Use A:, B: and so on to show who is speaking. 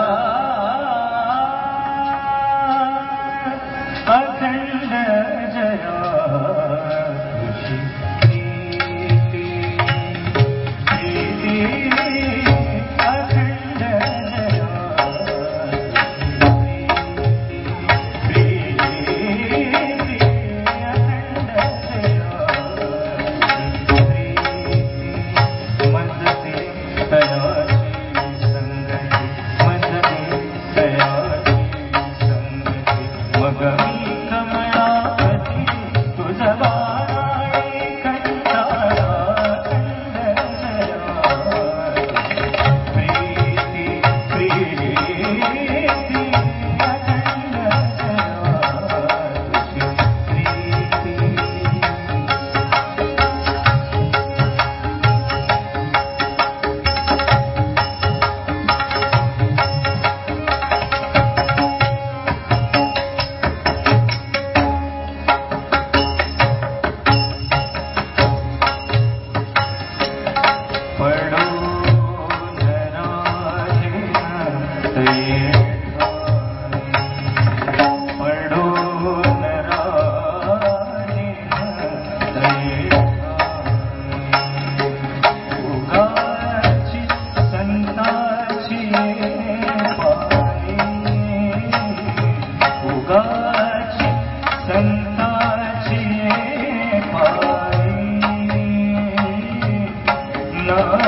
A: Ah. Durga. ना